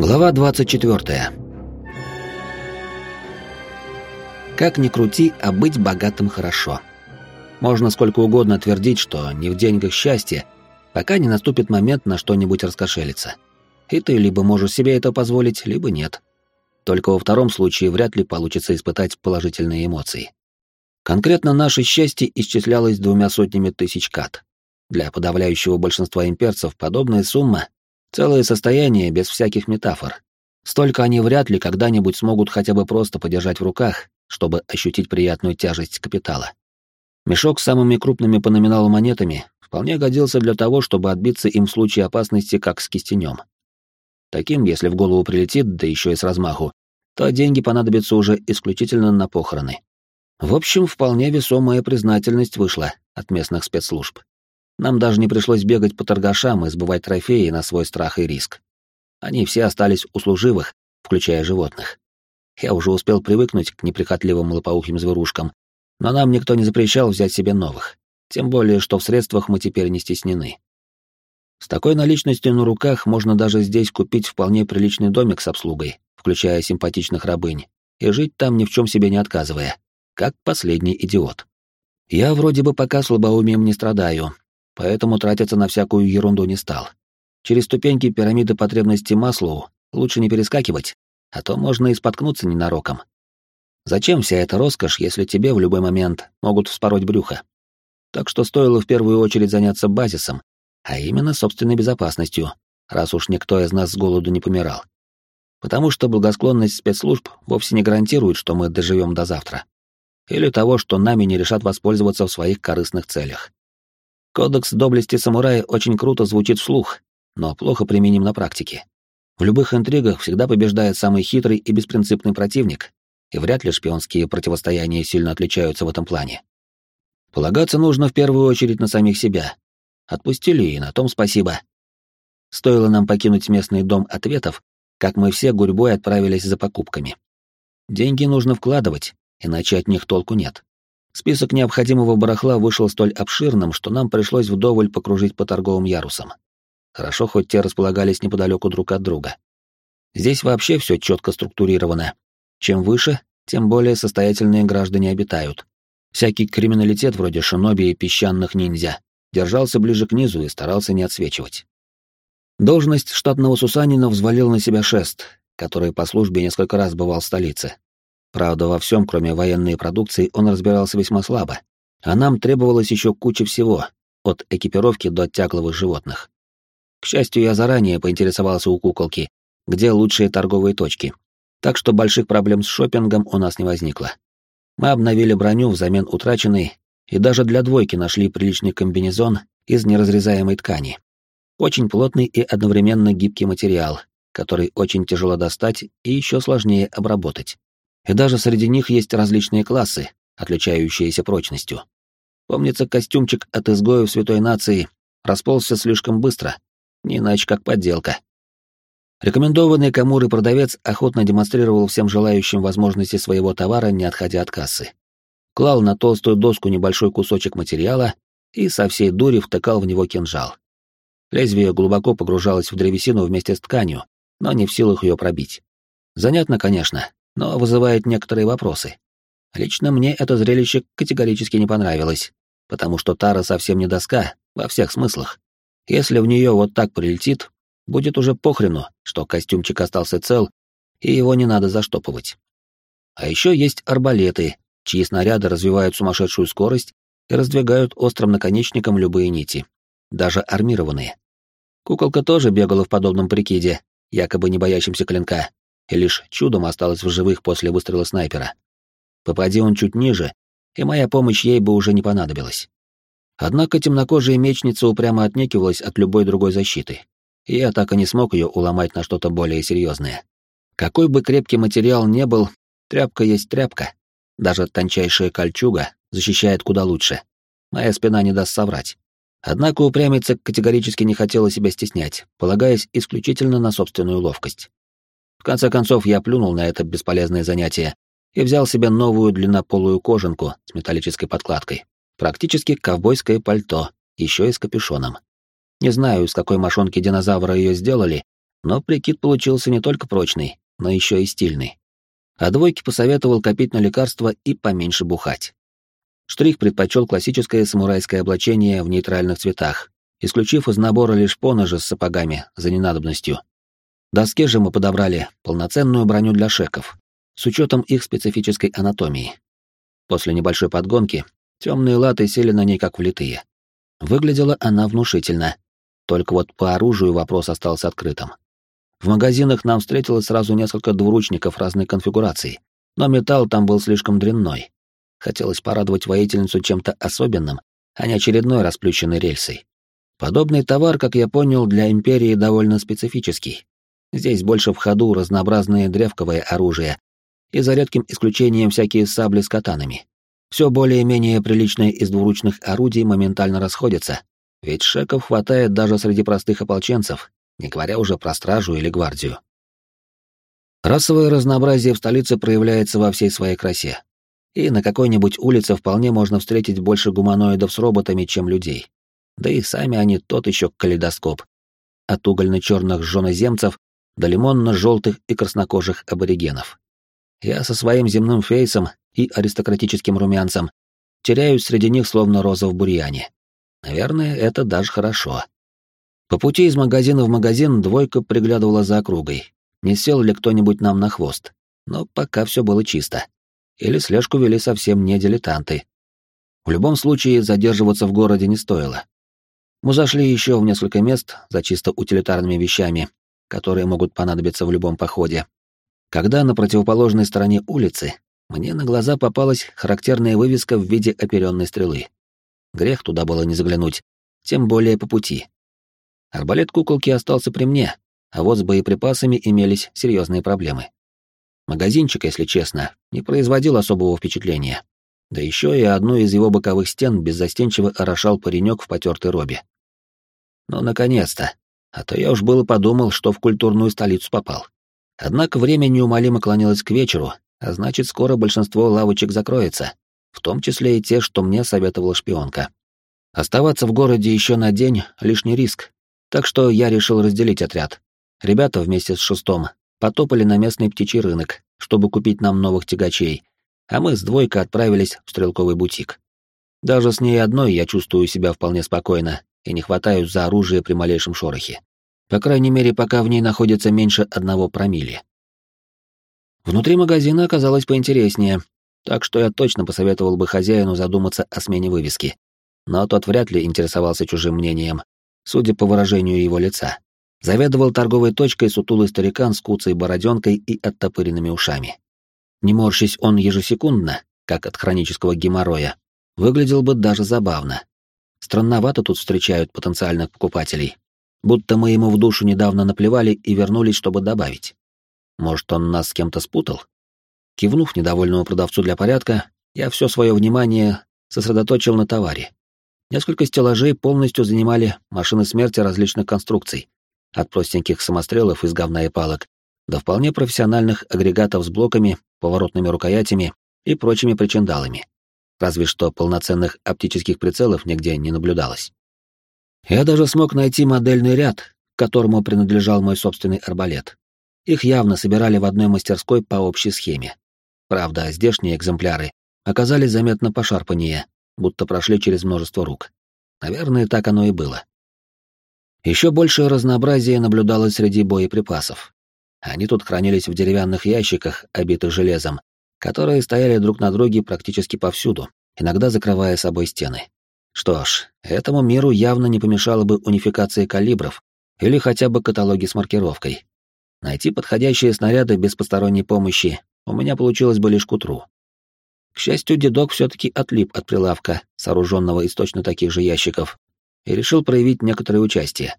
Глава 24. Как ни крути, а быть богатым хорошо. Можно сколько угодно твердить, что не в деньгах счастье, пока не наступит момент на что-нибудь раскошелиться. И ты либо можешь себе это позволить, либо нет. Только во втором случае вряд ли получится испытать положительные эмоции. Конкретно наше счастье исчислялось двумя сотнями тысяч кат. Для подавляющего большинства имперцев подобная сумма — целое состояние без всяких метафор. Столько они вряд ли когда-нибудь смогут хотя бы просто подержать в руках, чтобы ощутить приятную тяжесть капитала. Мешок с самыми крупными по номиналу монетами вполне годился для того, чтобы отбиться им в случае опасности как с кистенем. Таким, если в голову прилетит, да еще и с размаху, то деньги понадобятся уже исключительно на похороны. В общем, вполне весомая признательность вышла от местных спецслужб. Нам даже не пришлось бегать по торгашам и сбывать трофеи на свой страх и риск. Они все остались у служивых, включая животных. Я уже успел привыкнуть к неприхотливым лопоухим зверушкам, но нам никто не запрещал взять себе новых, тем более, что в средствах мы теперь не стеснены. С такой наличностью на руках можно даже здесь купить вполне приличный домик с обслугой, включая симпатичных рабынь, и жить там ни в чем себе не отказывая, как последний идиот. Я вроде бы пока слабоумием не страдаю, поэтому тратиться на всякую ерунду не стал. Через ступеньки пирамиды потребностей Маслоу лучше не перескакивать, а то можно и споткнуться ненароком. Зачем вся эта роскошь, если тебе в любой момент могут вспороть брюхо? Так что стоило в первую очередь заняться базисом, а именно собственной безопасностью, раз уж никто из нас с голоду не помирал. Потому что благосклонность спецслужб вовсе не гарантирует, что мы доживем до завтра. Или того, что нами не решат воспользоваться в своих корыстных целях. Кодекс доблести самурая очень круто звучит вслух, но плохо применим на практике. В любых интригах всегда побеждает самый хитрый и беспринципный противник, и вряд ли шпионские противостояния сильно отличаются в этом плане. Полагаться нужно в первую очередь на самих себя. Отпустили, и на том спасибо. Стоило нам покинуть местный дом ответов, как мы все гурьбой отправились за покупками. Деньги нужно вкладывать, иначе от них толку нет. Список необходимого барахла вышел столь обширным, что нам пришлось вдоволь покружить по торговым ярусам. Хорошо, хоть те располагались неподалеку друг от друга. Здесь вообще все четко структурировано. Чем выше, тем более состоятельные граждане обитают. Всякий криминалитет вроде шиноби и песчаных ниндзя держался ближе к низу и старался не отсвечивать. Должность штатного Сусанина взвалил на себя шест, который по службе несколько раз бывал в столице, Правда, во всем, кроме военной продукции, он разбирался весьма слабо, а нам требовалось еще куча всего, от экипировки до тягловых животных. К счастью, я заранее поинтересовался у куколки, где лучшие торговые точки, так что больших проблем с шопингом у нас не возникло. Мы обновили броню взамен утраченной и даже для двойки нашли приличный комбинезон из неразрезаемой ткани. Очень плотный и одновременно гибкий материал, который очень тяжело достать и еще сложнее обработать. И даже среди них есть различные классы, отличающиеся прочностью. Помнится, костюмчик от изгоев святой нации расползся слишком быстро, не иначе как подделка. Рекомендованный Камуры продавец охотно демонстрировал всем желающим возможности своего товара, не отходя от кассы. Клал на толстую доску небольшой кусочек материала и со всей дури втыкал в него кинжал. Лезвие глубоко погружалось в древесину вместе с тканью, но не в силах ее пробить. Занятно, конечно, но вызывает некоторые вопросы. Лично мне это зрелище категорически не понравилось, потому что Тара совсем не доска во всех смыслах. Если в нее вот так прилетит, будет уже похрену, что костюмчик остался цел, и его не надо заштопывать. А еще есть арбалеты, чьи снаряды развивают сумасшедшую скорость и раздвигают острым наконечником любые нити, даже армированные. Куколка тоже бегала в подобном прикиде, якобы не боящимся клинка, и лишь чудом осталась в живых после выстрела снайпера. Попади он чуть ниже, и моя помощь ей бы уже не понадобилась. Однако темнокожая мечница упрямо отнекивалась от любой другой защиты, и я так и не смог ее уломать на что-то более серьезное. Какой бы крепкий материал не был, тряпка есть тряпка. Даже тончайшая кольчуга защищает куда лучше. Моя спина не даст соврать. Однако упрямиться категорически не хотела себя стеснять, полагаясь исключительно на собственную ловкость. В конце концов, я плюнул на это бесполезное занятие и взял себе новую длиннополую кожанку с металлической подкладкой. Практически ковбойское пальто, еще и с капюшоном. Не знаю, из какой мошонки динозавра ее сделали, Но прикид получился не только прочный, но еще и стильный. А двойке посоветовал копить на лекарства и поменьше бухать. Штрих предпочел классическое самурайское облачение в нейтральных цветах, исключив из набора лишь поножи с сапогами за ненадобностью. Доске же мы подобрали полноценную броню для шеков, с учетом их специфической анатомии. После небольшой подгонки темные латы сели на ней как влитые. Выглядела она внушительно, только вот по оружию вопрос остался открытым. В магазинах нам встретилось сразу несколько двуручников разной конфигурации, но металл там был слишком дрянной. Хотелось порадовать воительницу чем-то особенным, а не очередной расплющенной рельсой. Подобный товар, как я понял, для Империи довольно специфический. Здесь больше в ходу разнообразные древковое оружие, и за редким исключением всякие сабли с катанами. Все более-менее приличное из двуручных орудий моментально расходится, ведь шеков хватает даже среди простых ополченцев, не говоря уже про стражу или гвардию. Расовое разнообразие в столице проявляется во всей своей красе. И на какой-нибудь улице вполне можно встретить больше гуманоидов с роботами, чем людей. Да и сами они тот еще калейдоскоп. От угольно-черных жженоземцев до лимонно-желтых и краснокожих аборигенов. Я со своим земным фейсом и аристократическим румянцем теряюсь среди них словно роза в бурьяне. Наверное, это даже хорошо. По пути из магазина в магазин двойка приглядывала за округой, не сел ли кто-нибудь нам на хвост. Но пока все было чисто. Или слежку вели совсем не дилетанты. В любом случае, задерживаться в городе не стоило. Мы зашли еще в несколько мест за чисто утилитарными вещами, которые могут понадобиться в любом походе. Когда на противоположной стороне улицы мне на глаза попалась характерная вывеска в виде оперенной стрелы. Грех туда было не заглянуть, тем более по пути. Арбалет куколки остался при мне, а вот с боеприпасами имелись серьезные проблемы. Магазинчик, если честно, не производил особого впечатления. Да еще и одну из его боковых стен беззастенчиво орошал паренек в потертой робе. Ну, наконец-то. А то я уж было подумал, что в культурную столицу попал. Однако время неумолимо клонилось к вечеру, а значит, скоро большинство лавочек закроется, в том числе и те, что мне советовала шпионка. Оставаться в городе еще на день — лишний риск, так что я решил разделить отряд. Ребята вместе с шестом потопали на местный птичий рынок, чтобы купить нам новых тягачей, а мы с двойкой отправились в стрелковый бутик. Даже с ней одной я чувствую себя вполне спокойно и не хватаюсь за оружие при малейшем шорохе. По крайней мере, пока в ней находится меньше одного промилле. Внутри магазина оказалось поинтереснее, так что я точно посоветовал бы хозяину задуматься о смене вывески. Но тот вряд ли интересовался чужим мнением, судя по выражению его лица. Заведовал торговой точкой сутулый старикан с куцей бороденкой и оттопыренными ушами. Не морщись он ежесекундно, как от хронического геморроя, выглядел бы даже забавно. Странновато тут встречают потенциальных покупателей. Будто мы ему в душу недавно наплевали и вернулись, чтобы добавить. Может, он нас с кем-то спутал? Кивнув недовольному продавцу для порядка, я все свое внимание сосредоточил на товаре. Несколько стеллажей полностью занимали машины смерти различных конструкций, от простеньких самострелов из говна и палок до вполне профессиональных агрегатов с блоками, поворотными рукоятями и прочими причиндалами. Разве что полноценных оптических прицелов нигде не наблюдалось. Я даже смог найти модельный ряд, которому принадлежал мой собственный арбалет. Их явно собирали в одной мастерской по общей схеме. Правда, здешние экземпляры оказались заметно пошарпаннее, будто прошли через множество рук. Наверное, так оно и было. Еще большее разнообразие наблюдалось среди боеприпасов. Они тут хранились в деревянных ящиках, обитых железом, которые стояли друг на друге практически повсюду, иногда закрывая собой стены. Что ж, этому миру явно не помешала бы унификация калибров или хотя бы каталоги с маркировкой. Найти подходящие снаряды без посторонней помощи у меня получилось бы лишь к утру. К счастью, дедок все-таки отлип от прилавка, сооруженного из точно таких же ящиков, и решил проявить некоторое участие.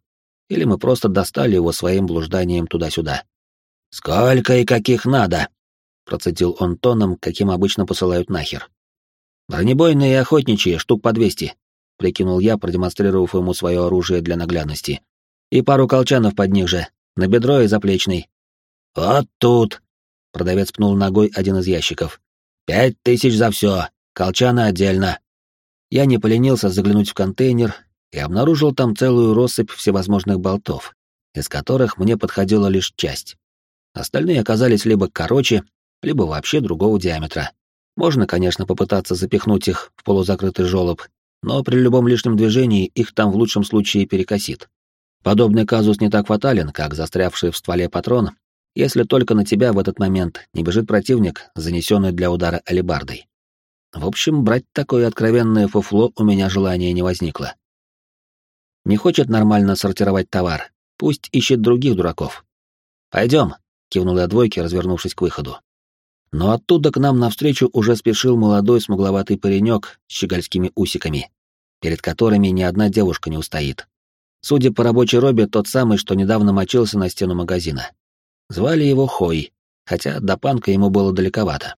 Или мы просто достали его своим блужданием туда-сюда. «Сколько и каких надо?» — процедил он тоном, каким обычно посылают нахер. «Бронебойные и охотничьи, штук по двести», — прикинул я, продемонстрировав ему свое оружие для наглядности. «И пару колчанов под них же, на бедро и заплечный». «Вот тут!» — продавец пнул ногой один из ящиков. «Пять тысяч за все, колчаны отдельно». Я не поленился заглянуть в контейнер и обнаружил там целую россыпь всевозможных болтов. из которых мне подходила лишь часть. Остальные оказались либо короче, либо вообще другого диаметра. Можно, конечно, попытаться запихнуть их в полузакрытый жёлоб, но при любом лишнем движении их там в лучшем случае перекосит. Подобный казус не так фатален, как застрявший в стволе патрон, если только на тебя в этот момент не бежит противник, занесенный для удара алебардой. В общем, брать такое откровенное фуфло у меня желания не возникло. Не хочет нормально сортировать товар, пусть ищет других дураков. Пойдем, кивнул я развернувшись к выходу. Но оттуда к нам навстречу уже спешил молодой смугловатый паренек с щегольскими усиками, перед которыми ни одна девушка не устоит. Судя по рабочей робе, тот самый, что недавно мочился на стену магазина. Звали его Хой, хотя до панка ему было далековато.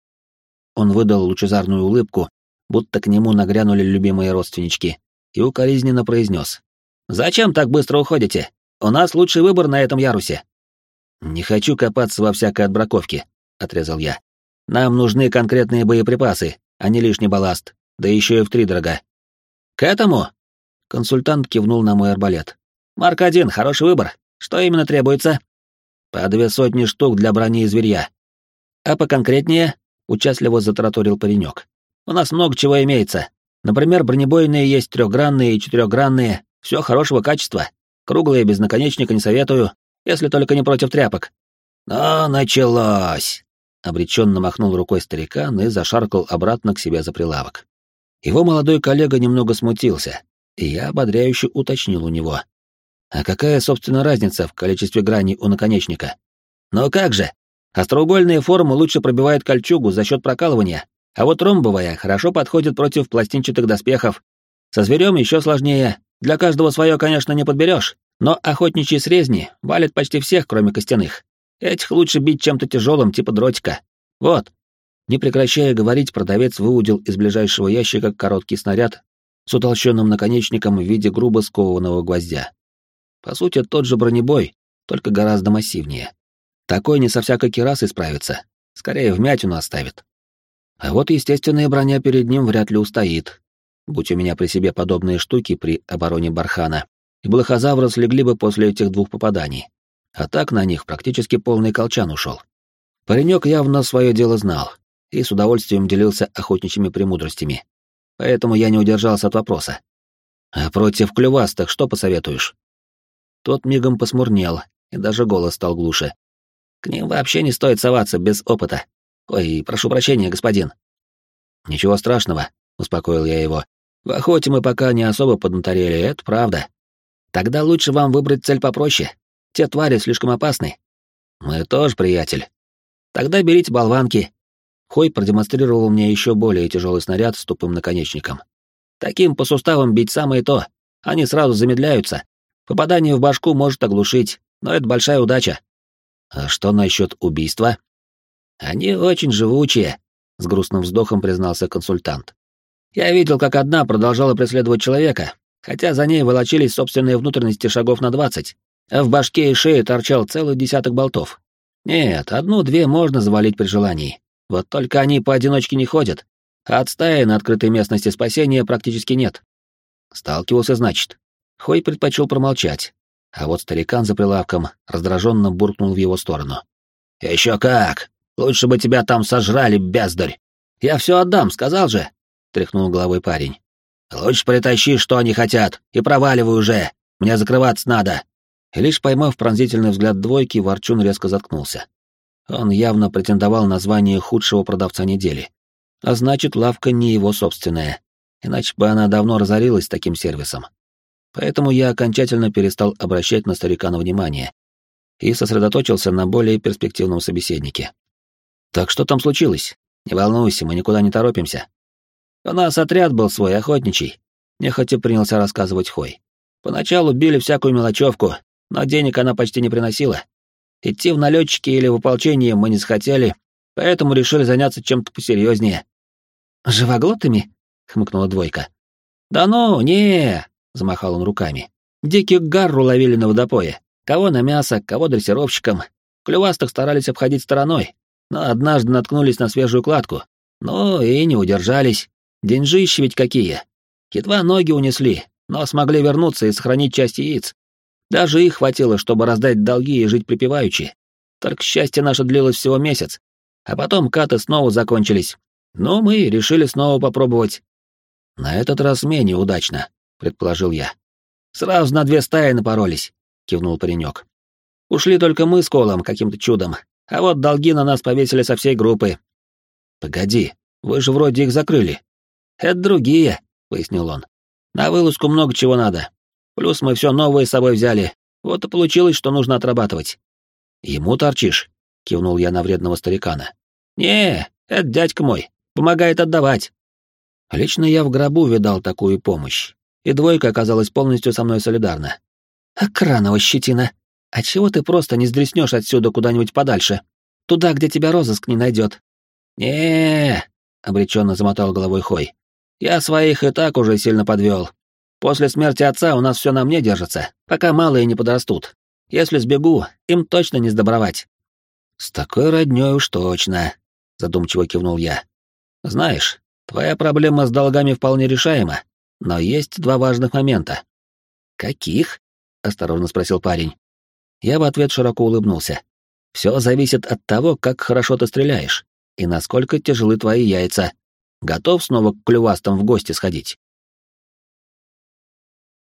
Он выдал лучезарную улыбку, будто к нему нагрянули любимые родственнички, и укоризненно произнес. «Зачем так быстро уходите? У нас лучший выбор на этом ярусе». «Не хочу копаться во всякой отбраковке», — отрезал я. Нам нужны конкретные боеприпасы, а не лишний балласт, да еще и втридорога. К этому? Консультант кивнул на мой арбалет. Марк один, хороший выбор. Что именно требуется? По две сотни штук для брони и зверья. А поконкретнее? Участливо затраторил паренек. У нас много чего имеется. Например, бронебойные есть трехгранные и четырехгранные, все хорошего качества. Круглые, без наконечника не советую, если только не против тряпок. Но началось обреченно махнул рукой старикан и зашаркал обратно к себе за прилавок. Его молодой коллега немного смутился, и я ободряюще уточнил у него. А какая, собственно, разница в количестве граней у наконечника? Ну как же? Остроугольные формы лучше пробивают кольчугу за счет прокалывания, а вот ромбовая хорошо подходит против пластинчатых доспехов. Со зверем еще сложнее. Для каждого свое, конечно, не подберешь, но охотничьи срезни валят почти всех, кроме костяных. Этих лучше бить чем-то тяжелым, типа дротика. Вот. Не прекращая говорить, продавец выудил из ближайшего ящика короткий снаряд с утолщенным наконечником в виде грубо скованного гвоздя. По сути, тот же бронебой, только гораздо массивнее. Такой не со всякой керасой справится, скорее вмятину оставит. А вот естественная броня перед ним вряд ли устоит. Будь у меня при себе подобные штуки при обороне Бархана, и блохозавры слегли бы после этих двух попаданий а так на них практически полный колчан ушел. Паренек явно свое дело знал и с удовольствием делился охотничьими премудростями. Поэтому я не удержался от вопроса. «А против клювастых что посоветуешь?» Тот мигом посмурнел, и даже голос стал глуше. «К ним вообще не стоит соваться без опыта. Ой, прошу прощения, господин». «Ничего страшного», — успокоил я его. «В охоте мы пока не особо поднаторели, это правда. Тогда лучше вам выбрать цель попроще, те твари слишком опасны. Мы тоже, приятель. Тогда берите болванки. Хой продемонстрировал мне еще более тяжелый снаряд с тупым наконечником. Таким по суставам бить самое то. Они сразу замедляются. Попадание в башку может оглушить, но это большая удача. А что насчет убийства? Они очень живучие, с грустным вздохом признался консультант. Я видел, как одна продолжала преследовать человека, хотя за ней волочились собственные внутренности шагов на двадцать а в башке и шее торчал целый десяток болтов. Нет, одну-две можно завалить при желании. Вот только они поодиночке не ходят, а от стаи на открытой местности спасения практически нет. Сталкивался, значит. Хой предпочел промолчать, а вот старикан за прилавком раздраженно буркнул в его сторону. «Еще как! Лучше бы тебя там сожрали, бездарь! Я все отдам, сказал же!» — тряхнул головой парень. «Лучше притащи, что они хотят, и проваливай уже! Мне закрываться надо!» И лишь поймав пронзительный взгляд двойки, Ворчун резко заткнулся. Он явно претендовал на звание худшего продавца недели. А значит, лавка не его собственная, иначе бы она давно разорилась таким сервисом. Поэтому я окончательно перестал обращать на старикана внимание и сосредоточился на более перспективном собеседнике. «Так что там случилось? Не волнуйся, мы никуда не торопимся. У нас отряд был свой, охотничий», — нехотя принялся рассказывать Хой. «Поначалу били всякую мелочевку, но денег она почти не приносила. Идти в налетчики или в ополчение мы не захотели, поэтому решили заняться чем-то посерьезнее. «Живоглотами?» — хмыкнула двойка. «Да ну, не!» — замахал он руками. «Диких гарру ловили на водопое. Кого на мясо, кого дрессировщиком. Клювастых старались обходить стороной, но однажды наткнулись на свежую кладку. Ну и не удержались. Деньжищи ведь какие. Едва ноги унесли, но смогли вернуться и сохранить часть яиц. Даже их хватило, чтобы раздать долги и жить припеваючи. Только счастье наше длилось всего месяц, а потом каты снова закончились. Но мы решили снова попробовать. На этот раз менее удачно, предположил я. Сразу на две стаи напоролись, кивнул паренек. Ушли только мы с Колом каким-то чудом, а вот долги на нас повесили со всей группы. Погоди, вы же вроде их закрыли. Это другие, пояснил он. На вылазку много чего надо. Плюс мы все новое с собой взяли. Вот и получилось, что нужно отрабатывать. Ему торчишь? кивнул я на вредного старикана. Не, это дядька мой. Помогает отдавать. Лично я в гробу видал такую помощь, и двойка оказалась полностью со мной солидарна. «Акранова щетина, а чего ты просто не сдреснешь отсюда куда-нибудь подальше? Туда, где тебя розыск не найдет?» не обреченно замотал головой Хой. «Я своих и так уже сильно подвел. После смерти отца у нас все на мне держится, пока малые не подрастут. Если сбегу, им точно не сдобровать». «С такой роднёй уж точно», — задумчиво кивнул я. «Знаешь, твоя проблема с долгами вполне решаема, но есть два важных момента». «Каких?» — осторожно спросил парень. Я в ответ широко улыбнулся. «Все зависит от того, как хорошо ты стреляешь, и насколько тяжелы твои яйца. Готов снова к клювастам в гости сходить?»